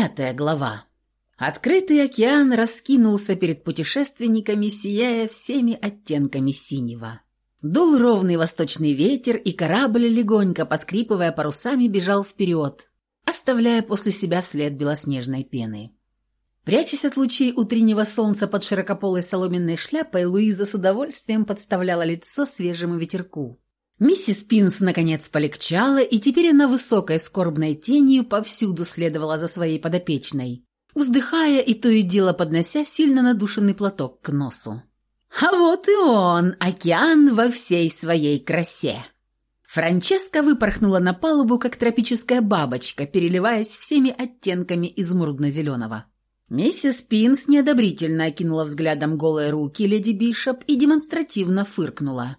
Пятая глава. Открытый океан раскинулся перед путешественниками, сияя всеми оттенками синего. Дул ровный восточный ветер, и корабль, легонько поскрипывая парусами, бежал вперед, оставляя после себя след белоснежной пены. Прячась от лучей утреннего солнца под широкополой соломенной шляпой, Луиза с удовольствием подставляла лицо свежему ветерку. Миссис Пинс наконец полегчала, и теперь она высокой скорбной тенью повсюду следовала за своей подопечной, вздыхая и то и дело поднося сильно надушенный платок к носу. «А вот и он, океан во всей своей красе!» Франческа выпорхнула на палубу, как тропическая бабочка, переливаясь всеми оттенками изумрудно-зеленого. Миссис Пинс неодобрительно окинула взглядом голые руки леди Бишоп и демонстративно фыркнула.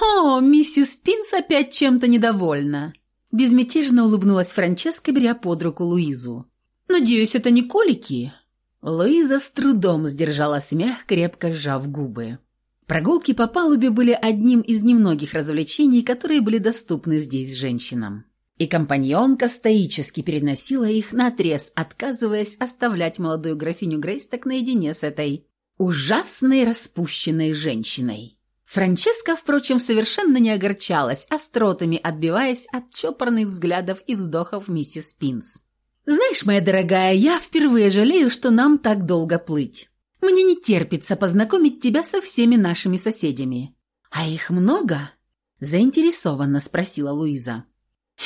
«О, миссис Пинс опять чем-то недовольна!» Безмятежно улыбнулась Франческа, беря под руку Луизу. «Надеюсь, это не колики?» Луиза с трудом сдержала смех, крепко сжав губы. Прогулки по палубе были одним из немногих развлечений, которые были доступны здесь женщинам. И компаньонка стоически переносила их на отрез, отказываясь оставлять молодую графиню Грейсток наедине с этой ужасной распущенной женщиной. Франческа, впрочем, совершенно не огорчалась, остротами отбиваясь от чопорных взглядов и вздохов миссис Пинс. «Знаешь, моя дорогая, я впервые жалею, что нам так долго плыть. Мне не терпится познакомить тебя со всеми нашими соседями». «А их много?» – заинтересованно спросила Луиза.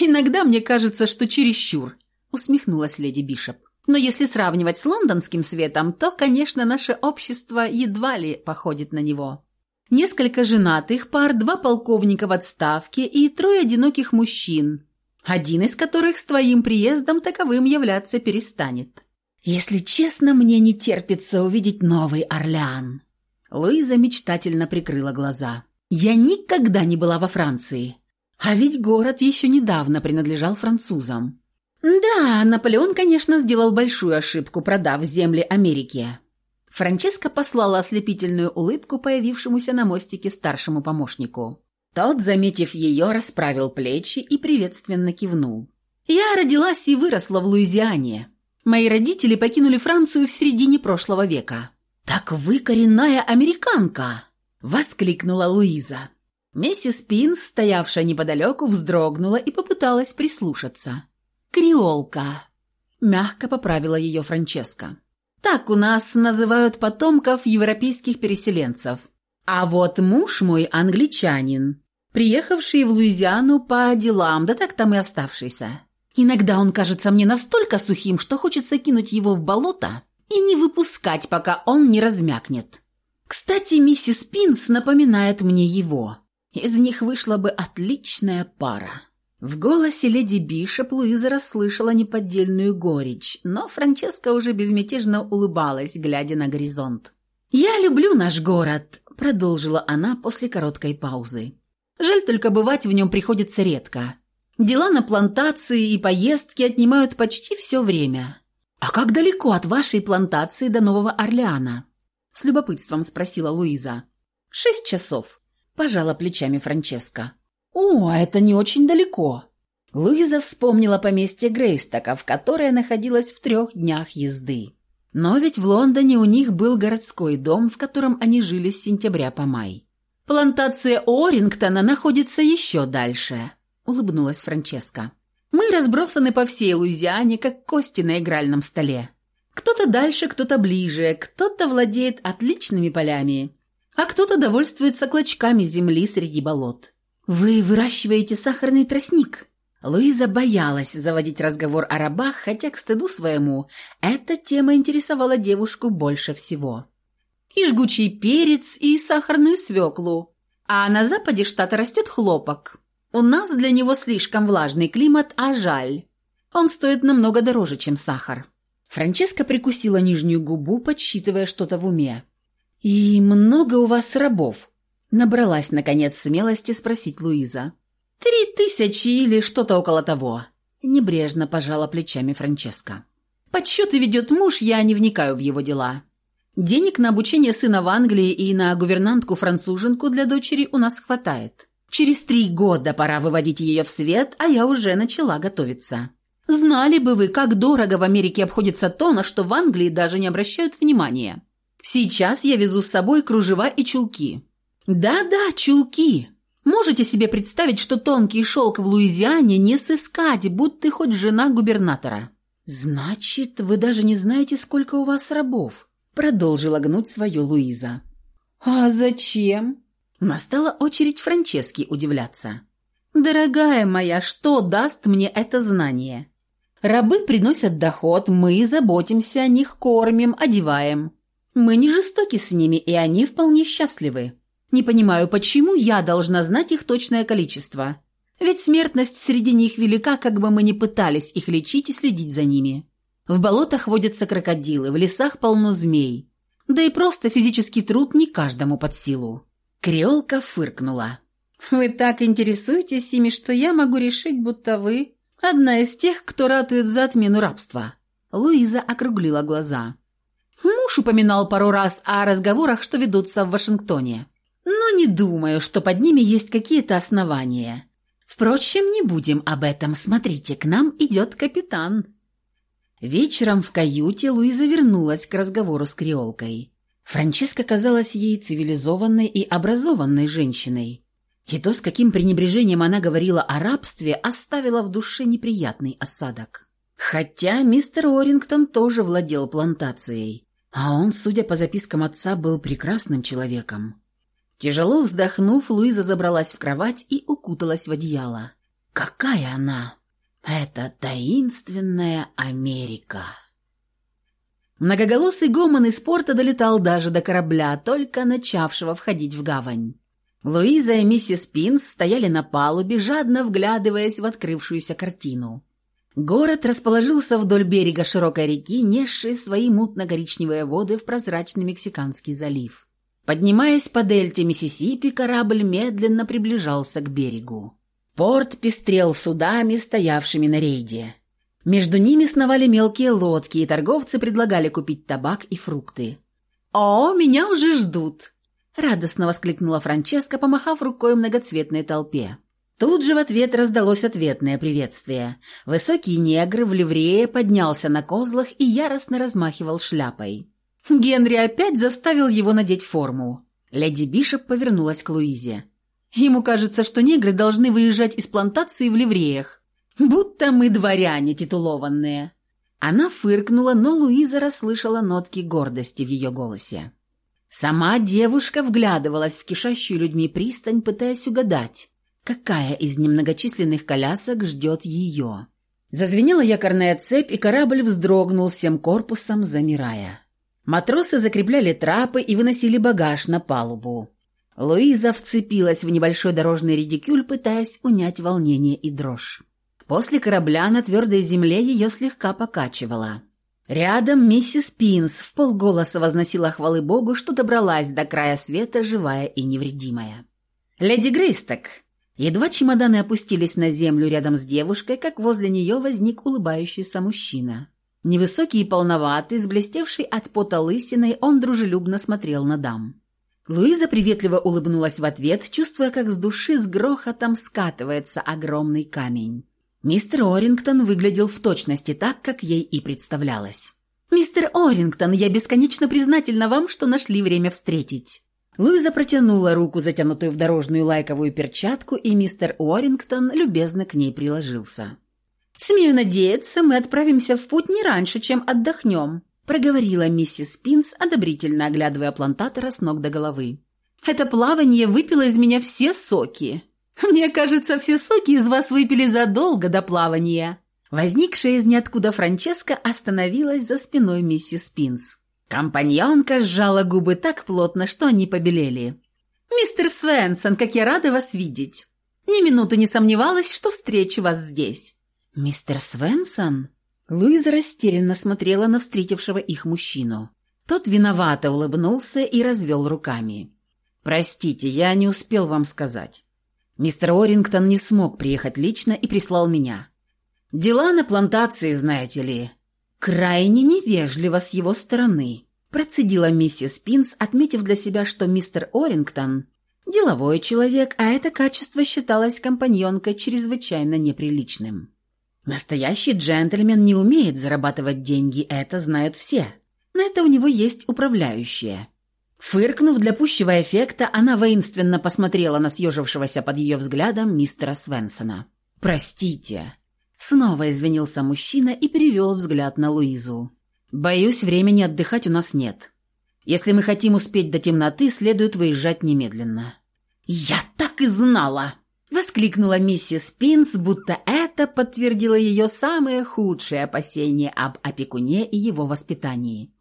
«Иногда мне кажется, что чересчур», – усмехнулась леди Бишоп. «Но если сравнивать с лондонским светом, то, конечно, наше общество едва ли походит на него» несколько женатых пар, два полковника в отставке и трое одиноких мужчин, один из которых с твоим приездом таковым являться перестанет. Если честно, мне не терпится увидеть новый Орлеан. Луиза мечтательно прикрыла глаза. Я никогда не была во Франции. А ведь город еще недавно принадлежал французам. Да, Наполеон, конечно, сделал большую ошибку, продав земли Америке. Франческа послала ослепительную улыбку появившемуся на мостике старшему помощнику. Тот, заметив ее, расправил плечи и приветственно кивнул. «Я родилась и выросла в Луизиане. Мои родители покинули Францию в середине прошлого века». «Так вы коренная американка!» — воскликнула Луиза. Миссис Пинс, стоявшая неподалеку, вздрогнула и попыталась прислушаться. «Креолка!» — мягко поправила ее Франческа. Так у нас называют потомков европейских переселенцев. А вот муж мой англичанин, приехавший в Луизиану по делам, да так там и оставшийся. Иногда он кажется мне настолько сухим, что хочется кинуть его в болото и не выпускать, пока он не размякнет. Кстати, миссис Пинс напоминает мне его. Из них вышла бы отличная пара. В голосе леди Бишоп Луиза расслышала неподдельную горечь, но Франческа уже безмятежно улыбалась, глядя на горизонт. «Я люблю наш город», — продолжила она после короткой паузы. «Жаль только бывать в нем приходится редко. Дела на плантации и поездки отнимают почти все время. А как далеко от вашей плантации до Нового Орлеана?» С любопытством спросила Луиза. «Шесть часов», — пожала плечами Франческа. «О, это не очень далеко». Луиза вспомнила поместье Грейстоков, которое находилось в трех днях езды. Но ведь в Лондоне у них был городской дом, в котором они жили с сентября по май. «Плантация Орингтона находится еще дальше», — улыбнулась Франческа. «Мы разбросаны по всей Луизиане, как кости на игральном столе. Кто-то дальше, кто-то ближе, кто-то владеет отличными полями, а кто-то довольствуется клочками земли среди болот. «Вы выращиваете сахарный тростник?» Луиза боялась заводить разговор о рабах, хотя к стыду своему эта тема интересовала девушку больше всего. «И жгучий перец, и сахарную свеклу. А на западе штата растет хлопок. У нас для него слишком влажный климат, а жаль. Он стоит намного дороже, чем сахар». Франческа прикусила нижнюю губу, подсчитывая что-то в уме. «И много у вас рабов?» Набралась, наконец, смелости спросить Луиза. «Три тысячи или что-то около того», — небрежно пожала плечами Франческа. «Подсчеты ведет муж, я не вникаю в его дела. Денег на обучение сына в Англии и на гувернантку-француженку для дочери у нас хватает. Через три года пора выводить ее в свет, а я уже начала готовиться». Знали бы вы, как дорого в Америке обходится то, на что в Англии даже не обращают внимания. Сейчас я везу с собой кружева и чулки. Да-да, чулки. Можете себе представить, что тонкий шелк в Луизиане не сыскать, будь ты хоть жена губернатора. Значит, вы даже не знаете, сколько у вас рабов, продолжила гнуть свое Луиза. А зачем? Настала очередь Франчески удивляться. «Дорогая моя, что даст мне это знание? Рабы приносят доход, мы заботимся о них, кормим, одеваем. Мы не жестоки с ними, и они вполне счастливы. Не понимаю, почему я должна знать их точное количество? Ведь смертность среди них велика, как бы мы ни пытались их лечить и следить за ними. В болотах водятся крокодилы, в лесах полно змей. Да и просто физический труд не каждому под силу. Креолка фыркнула. «Вы так интересуетесь ими, что я могу решить, будто вы одна из тех, кто ратует за отмену рабства». Луиза округлила глаза. Муж упоминал пару раз о разговорах, что ведутся в Вашингтоне. Но не думаю, что под ними есть какие-то основания. Впрочем, не будем об этом. Смотрите, к нам идет капитан. Вечером в каюте Луиза вернулась к разговору с креолкой. Франческа казалась ей цивилизованной и образованной женщиной. И то, с каким пренебрежением она говорила о рабстве, оставило в душе неприятный осадок. Хотя мистер Орингтон тоже владел плантацией, а он, судя по запискам отца, был прекрасным человеком. Тяжело вздохнув, Луиза забралась в кровать и укуталась в одеяло. «Какая она? Это таинственная Америка!» Многоголосый гомон из порта долетал даже до корабля, только начавшего входить в гавань. Луиза и миссис Пинс стояли на палубе, жадно вглядываясь в открывшуюся картину. Город расположился вдоль берега широкой реки, несшей свои мутно-коричневые воды в прозрачный Мексиканский залив. Поднимаясь по дельте Миссисипи, корабль медленно приближался к берегу. Порт пестрел судами, стоявшими на рейде. Между ними сновали мелкие лодки, и торговцы предлагали купить табак и фрукты. «О, меня уже ждут!» — радостно воскликнула Франческа, помахав рукой многоцветной толпе. Тут же в ответ раздалось ответное приветствие. Высокий негр в ливрее поднялся на козлах и яростно размахивал шляпой. Генри опять заставил его надеть форму. Леди Бишоп повернулась к Луизе. Ему кажется, что негры должны выезжать из плантации в ливреях. Будто мы дворяне титулованные». Она фыркнула, но Луиза расслышала нотки гордости в ее голосе. Сама девушка вглядывалась в кишащую людьми пристань, пытаясь угадать, какая из немногочисленных колясок ждет ее. Зазвенела якорная цепь, и корабль вздрогнул всем корпусом, замирая. Матросы закрепляли трапы и выносили багаж на палубу. Луиза вцепилась в небольшой дорожный редикюль, пытаясь унять волнение и дрожь. После корабля на твердой земле ее слегка покачивало. Рядом миссис Пинс в полголоса возносила хвалы Богу, что добралась до края света живая и невредимая. «Леди Грейсток!» Едва чемоданы опустились на землю рядом с девушкой, как возле нее возник улыбающийся мужчина. Невысокий и полноватый, с блестевшей от пота лысиной, он дружелюбно смотрел на дам. Луиза приветливо улыбнулась в ответ, чувствуя, как с души с грохотом скатывается огромный камень. Мистер Орингтон выглядел в точности так, как ей и представлялось. «Мистер Орингтон, я бесконечно признательна вам, что нашли время встретить». Луиза протянула руку, затянутую в дорожную лайковую перчатку, и мистер Уоррингтон любезно к ней приложился. «Смею надеяться, мы отправимся в путь не раньше, чем отдохнем», проговорила миссис Пинс, одобрительно оглядывая плантатора с ног до головы. «Это плавание выпило из меня все соки». Мне кажется, все соки из вас выпили задолго до плавания». Возникшая из ниоткуда Франческа остановилась за спиной миссис Пинс. Компаньонка сжала губы так плотно, что они побелели. «Мистер Свенсон, как я рада вас видеть! Ни минуты не сомневалась, что встречу вас здесь». «Мистер Свенсон?» Луиза растерянно смотрела на встретившего их мужчину. Тот виновато улыбнулся и развел руками. «Простите, я не успел вам сказать. Мистер Орингтон не смог приехать лично и прислал меня. Дела на плантации, знаете ли. Крайне невежливо с его стороны, процедила миссис Пинс, отметив для себя, что мистер Орингтон – деловой человек, а это качество считалось компаньонкой чрезвычайно неприличным. Настоящий джентльмен не умеет зарабатывать деньги, это знают все. На это у него есть управляющие. Фыркнув для пущего эффекта, она воинственно посмотрела на съежившегося под ее взглядом мистера Свенсона. «Простите». Снова извинился мужчина и перевел взгляд на Луизу. «Боюсь, времени отдыхать у нас нет. Если мы хотим успеть до темноты, следует выезжать немедленно». «Я так и знала!» Воскликнула миссис Пинс, будто это подтвердило ее самые худшие опасения об опекуне и его воспитании.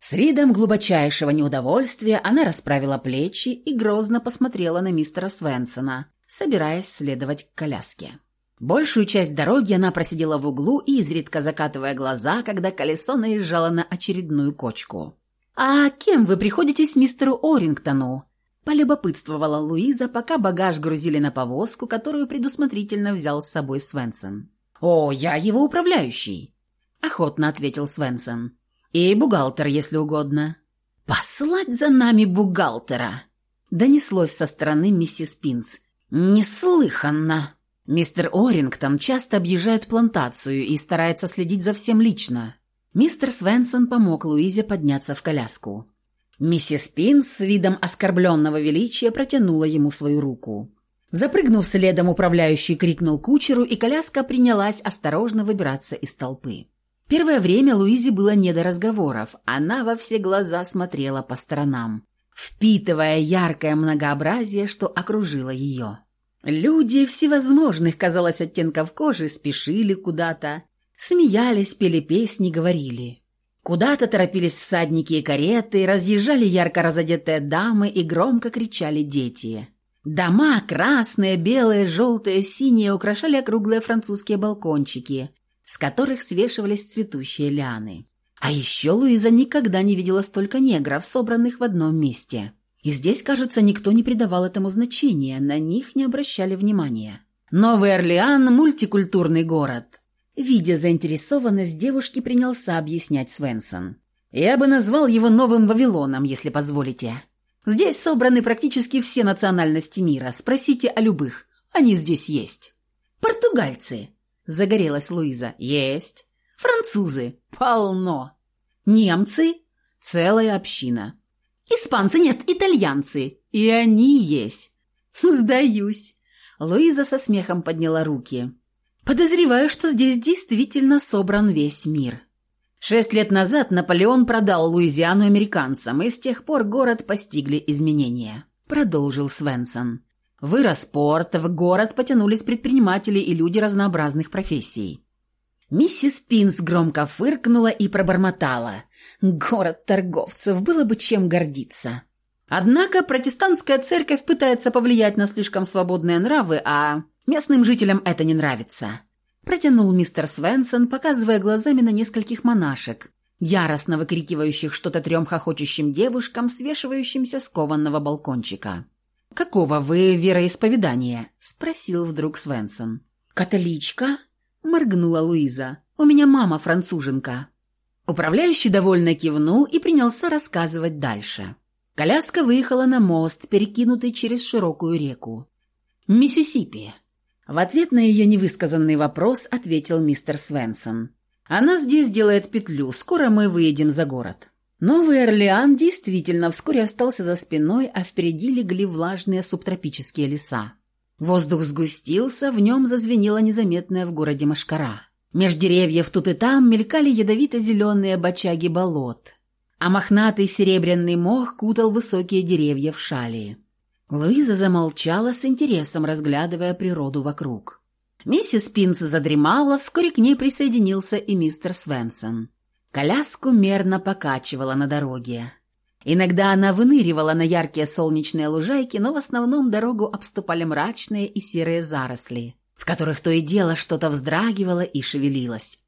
С видом глубочайшего неудовольствия она расправила плечи и грозно посмотрела на мистера Свенсона, собираясь следовать к коляске. Большую часть дороги она просидела в углу, изредка закатывая глаза, когда колесо наезжало на очередную кочку. «А кем вы приходитесь мистеру Орингтону?» Полюбопытствовала Луиза, пока багаж грузили на повозку, которую предусмотрительно взял с собой Свенсон. «О, я его управляющий!» – охотно ответил Свенсон. «И бухгалтер, если угодно». «Послать за нами бухгалтера!» – донеслось со стороны миссис Пинс. «Неслыханно!» Мистер Орингтон часто объезжает плантацию и старается следить за всем лично. Мистер Свенсон помог Луизе подняться в коляску. Миссис Пинс с видом оскорбленного величия протянула ему свою руку. Запрыгнув следом, управляющий крикнул кучеру, и коляска принялась осторожно выбираться из толпы. Первое время Луизе было не до разговоров. Она во все глаза смотрела по сторонам, впитывая яркое многообразие, что окружило ее. Люди всевозможных, казалось, оттенков кожи спешили куда-то, смеялись, пели песни, говорили. Куда-то торопились всадники и кареты, разъезжали ярко разодетые дамы и громко кричали дети. Дома красные, белые, желтые, синие украшали округлые французские балкончики, с которых свешивались цветущие лианы. А еще Луиза никогда не видела столько негров, собранных в одном месте. И здесь, кажется, никто не придавал этому значения, на них не обращали внимания. Новый Орлеан – мультикультурный город. Видя заинтересованность, девушки принялся объяснять Свенсон. «Я бы назвал его новым Вавилоном, если позволите. Здесь собраны практически все национальности мира. Спросите о любых. Они здесь есть». «Португальцы», – загорелась Луиза. «Есть». «Французы». «Полно». «Немцы». «Целая община». «Испанцы нет, итальянцы». «И они есть». «Сдаюсь». Луиза со смехом подняла руки. Подозреваю, что здесь действительно собран весь мир. Шесть лет назад Наполеон продал Луизиану американцам, и с тех пор город постигли изменения. Продолжил Свенсон. Вырос порт, в город потянулись предприниматели и люди разнообразных профессий. Миссис Пинс громко фыркнула и пробормотала. «Город торговцев, было бы чем гордиться». Однако протестантская церковь пытается повлиять на слишком свободные нравы, а Местным жителям это не нравится. Протянул мистер Свенсон, показывая глазами на нескольких монашек, яростно выкрикивающих что-то трем хохочущим девушкам, свешивающимся с кованного балкончика. «Какого вы вероисповедания?» – спросил вдруг Свенсон. «Католичка?» – моргнула Луиза. «У меня мама француженка». Управляющий довольно кивнул и принялся рассказывать дальше. Коляска выехала на мост, перекинутый через широкую реку. «Миссисипи», в ответ на ее невысказанный вопрос ответил мистер Свенсон. «Она здесь делает петлю, скоро мы выедем за город». Новый Орлеан действительно вскоре остался за спиной, а впереди легли влажные субтропические леса. Воздух сгустился, в нем зазвенела незаметная в городе машкара. Меж деревьев тут и там мелькали ядовито-зеленые бочаги болот, а мохнатый серебряный мох кутал высокие деревья в шали. Луиза замолчала с интересом, разглядывая природу вокруг. Миссис Пинс задремала, вскоре к ней присоединился и мистер Свенсон. Коляску мерно покачивала на дороге. Иногда она выныривала на яркие солнечные лужайки, но в основном дорогу обступали мрачные и серые заросли, в которых то и дело что-то вздрагивало и шевелилось.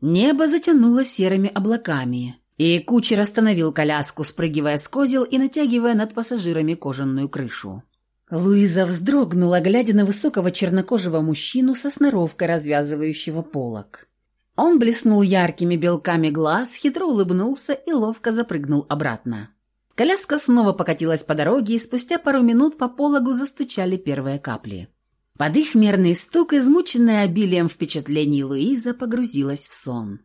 Небо затянуло серыми облаками. И кучер остановил коляску, спрыгивая с козел и натягивая над пассажирами кожаную крышу. Луиза вздрогнула, глядя на высокого чернокожего мужчину со сноровкой развязывающего полок. Он блеснул яркими белками глаз, хитро улыбнулся и ловко запрыгнул обратно. Коляска снова покатилась по дороге, и спустя пару минут по пологу застучали первые капли. Под их мерный стук, измученная обилием впечатлений, Луиза погрузилась в сон.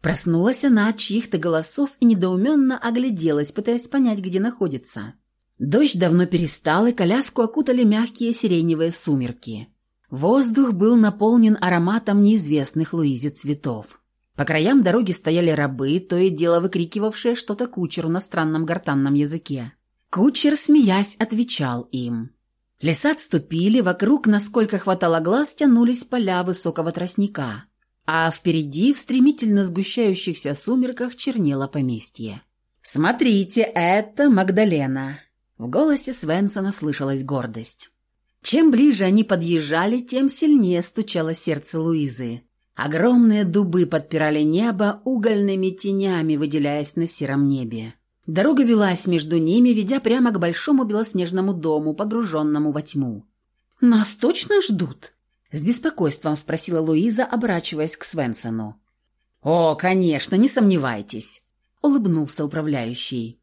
Проснулась она от чьих-то голосов и недоуменно огляделась, пытаясь понять, где находится. Дождь давно перестал, и коляску окутали мягкие сиреневые сумерки. Воздух был наполнен ароматом неизвестных Луизе цветов. По краям дороги стояли рабы, то и дело выкрикивавшие что-то кучеру на странном гортанном языке. Кучер, смеясь, отвечал им. Леса отступили, вокруг, насколько хватало глаз, тянулись поля высокого тростника, а впереди, в стремительно сгущающихся сумерках, чернело поместье. «Смотрите, это Магдалена!» В голосе Свенсона слышалась гордость. Чем ближе они подъезжали, тем сильнее стучало сердце Луизы. Огромные дубы подпирали небо угольными тенями, выделяясь на сером небе. Дорога велась между ними, ведя прямо к большому белоснежному дому, погруженному во тьму. «Нас точно ждут?» — с беспокойством спросила Луиза, оборачиваясь к Свенсону. «О, конечно, не сомневайтесь», — улыбнулся управляющий.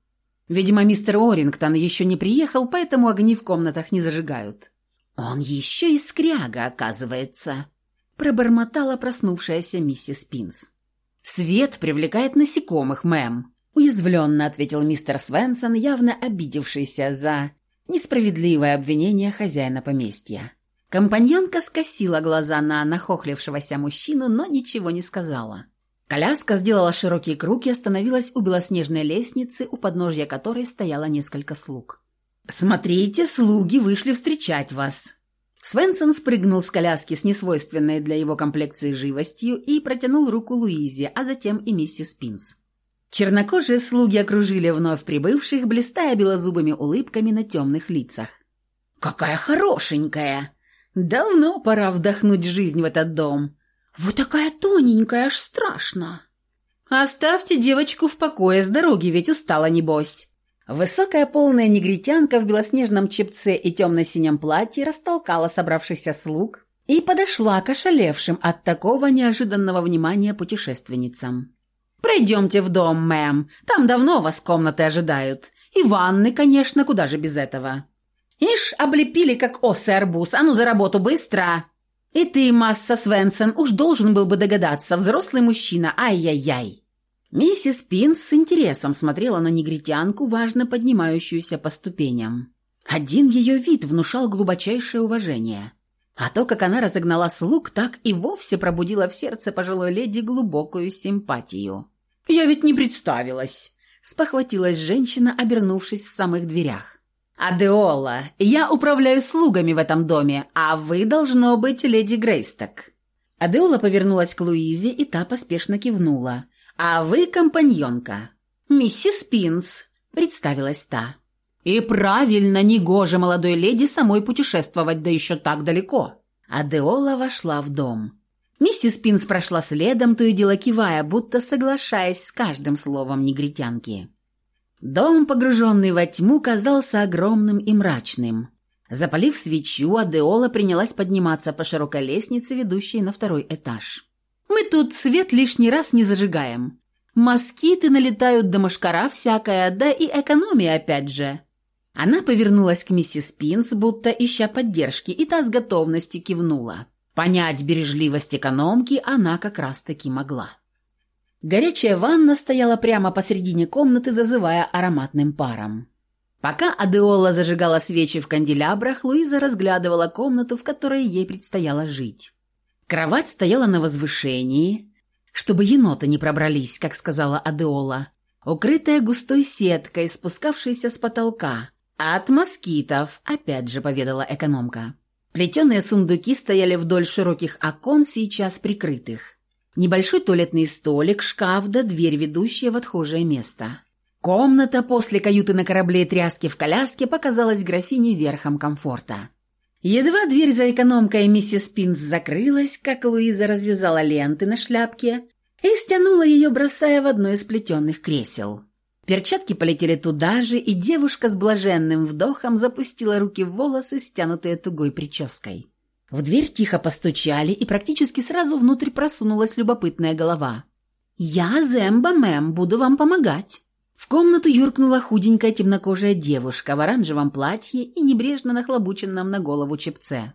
«Видимо, мистер Орингтон еще не приехал, поэтому огни в комнатах не зажигают». «Он еще и скряга, оказывается», — пробормотала проснувшаяся миссис Пинс. «Свет привлекает насекомых, мэм», Уязвленно ответил мистер Свенсон, явно обидевшийся за несправедливое обвинение хозяина поместья. Компаньонка скосила глаза на нахохлившегося мужчину, но ничего не сказала. Коляска сделала широкий круг и остановилась у белоснежной лестницы, у подножья которой стояло несколько слуг. «Смотрите, слуги вышли встречать вас!» Свенсон спрыгнул с коляски с несвойственной для его комплекции живостью и протянул руку Луизе, а затем и миссис Пинс. Чернокожие слуги окружили вновь прибывших, блистая белозубыми улыбками на темных лицах. «Какая хорошенькая! Давно пора вдохнуть жизнь в этот дом. Вы такая тоненькая, аж страшно!» «Оставьте девочку в покое, с дороги ведь устала, небось!» Высокая полная негритянка в белоснежном чепце и темно-синем платье растолкала собравшихся слуг и подошла к ошалевшим от такого неожиданного внимания путешественницам. «Пройдемте в дом, мэм. Там давно вас комнаты ожидают. И ванны, конечно, куда же без этого». «Ишь, облепили, как осы арбуз. А ну за работу, быстро!» «И ты, Масса Свенсон, уж должен был бы догадаться. Взрослый мужчина. Ай-яй-яй!» Миссис Пинс с интересом смотрела на негритянку, важно поднимающуюся по ступеням. Один ее вид внушал глубочайшее уважение. А то, как она разогнала слуг, так и вовсе пробудила в сердце пожилой леди глубокую симпатию. «Я ведь не представилась!» – спохватилась женщина, обернувшись в самых дверях. «Адеола, я управляю слугами в этом доме, а вы, должно быть, леди Грейсток». Адеола повернулась к Луизе, и та поспешно кивнула. «А вы компаньонка». «Миссис Пинс», – представилась та. «И правильно, негоже молодой леди самой путешествовать, да еще так далеко». Адеола вошла в дом. Миссис Пинс прошла следом, то и дело кивая, будто соглашаясь с каждым словом негритянки. Дом, погруженный во тьму, казался огромным и мрачным. Запалив свечу, Адеола принялась подниматься по широкой лестнице, ведущей на второй этаж. «Мы тут свет лишний раз не зажигаем. Москиты налетают до мошкара всякая, да и экономия опять же». Она повернулась к миссис Пинс, будто ища поддержки, и та с готовностью кивнула. Понять бережливость экономки она как раз-таки могла. Горячая ванна стояла прямо посредине комнаты, зазывая ароматным паром. Пока Адеола зажигала свечи в канделябрах, Луиза разглядывала комнату, в которой ей предстояло жить. Кровать стояла на возвышении, чтобы еноты не пробрались, как сказала Адеола, укрытая густой сеткой, спускавшейся с потолка, а от москитов, опять же поведала экономка. Плетеные сундуки стояли вдоль широких окон, сейчас прикрытых. Небольшой туалетный столик, шкаф да дверь, ведущая в отхожее место. Комната после каюты на корабле и тряски в коляске показалась графине верхом комфорта. Едва дверь за экономкой миссис Пинс закрылась, как Луиза развязала ленты на шляпке и стянула ее, бросая в одно из плетеных кресел. Перчатки полетели туда же, и девушка с блаженным вдохом запустила руки в волосы, стянутые тугой прической. В дверь тихо постучали, и практически сразу внутрь просунулась любопытная голова. «Я Земба, мэм, буду вам помогать». В комнату юркнула худенькая темнокожая девушка в оранжевом платье и небрежно нахлобученном на голову чепце.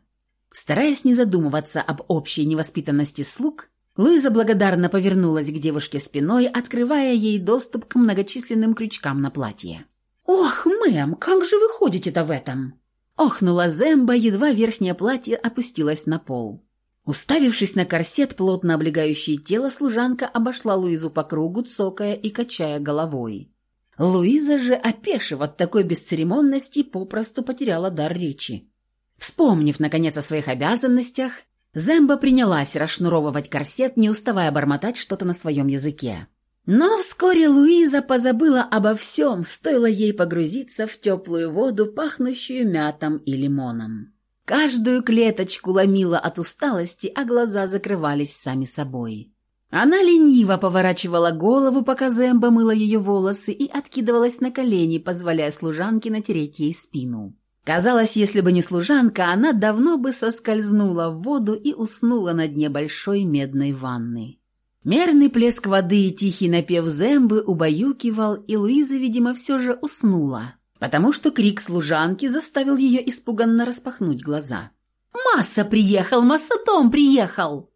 Стараясь не задумываться об общей невоспитанности слуг, Луиза благодарно повернулась к девушке спиной, открывая ей доступ к многочисленным крючкам на платье. «Ох, мэм, как же вы ходите-то в этом?» Охнула Земба, едва верхнее платье опустилось на пол. Уставившись на корсет, плотно облегающий тело, служанка обошла Луизу по кругу, цокая и качая головой. Луиза же, опешив от такой бесцеремонности, попросту потеряла дар речи. Вспомнив, наконец, о своих обязанностях, Земба принялась расшнуровывать корсет, не уставая бормотать что-то на своем языке. Но вскоре Луиза позабыла обо всем, стоило ей погрузиться в теплую воду, пахнущую мятом и лимоном. Каждую клеточку ломила от усталости, а глаза закрывались сами собой. Она лениво поворачивала голову, пока Земба мыла ее волосы, и откидывалась на колени, позволяя служанке натереть ей спину. Казалось, если бы не служанка, она давно бы соскользнула в воду и уснула на дне большой медной ванны. Мерный плеск воды и тихий напев Зембы убаюкивал, и Луиза, видимо, все же уснула, потому что крик служанки заставил ее испуганно распахнуть глаза. «Масса приехал! Масса Том приехал!»